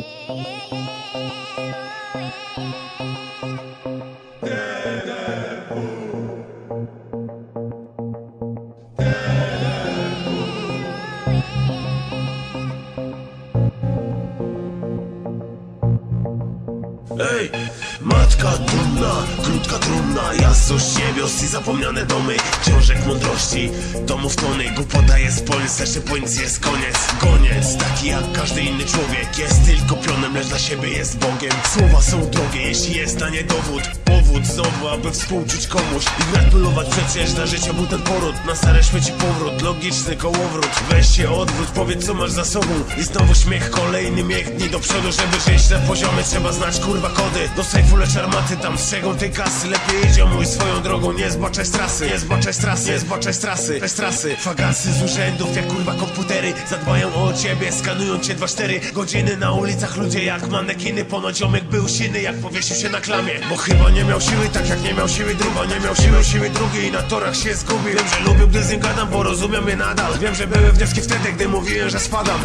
Thank you. Oh, Ej, matka dumna, krótka trumna Jasność niebios i zapomniane domy Książek mądrości, domów tony Głupota jest polsce, szypońc jest koniec Goniec, taki jak każdy inny człowiek Jest tylko pionem, lecz dla siebie jest Bogiem. Słowa są drogie, jeśli jest na nie dowód Powód znowu, aby współczuć komuś I gratulować przecież dla życia był ten poród Na stare śmieci powrót, logiczny kołowrót. Weź się odwróć, powiedz co masz za sobą I znowu śmiech, kolejny miech Dni do przodu, żeby żyć. Na poziomie Trzeba znać kurwa kody. Do sejfu lecz armaty tam strzegą tej kasy. Lepiej idzie mój swoją drogą, nie zbaczaj z trasy. Nie zbaczaj z trasy, nie zbaczaj z trasy. Bez trasy, fagasy z urzędów jak kurwa komputery. Zadbają o ciebie, skanują cię 2-4 godziny. Na ulicach Ludzie jak manekiny, ponoć ziomek był siny Jak powiesił się na klamie. Bo chyba nie miał siły, tak jak nie miał siły druga Nie miał siły, siły drugiej i na torach się zgubił. Wiem, że lubił, gdy z nim gadam, bo rozumiem je nadal. Wiem, że były wnioski wtedy, gdy mówiłem, że spadam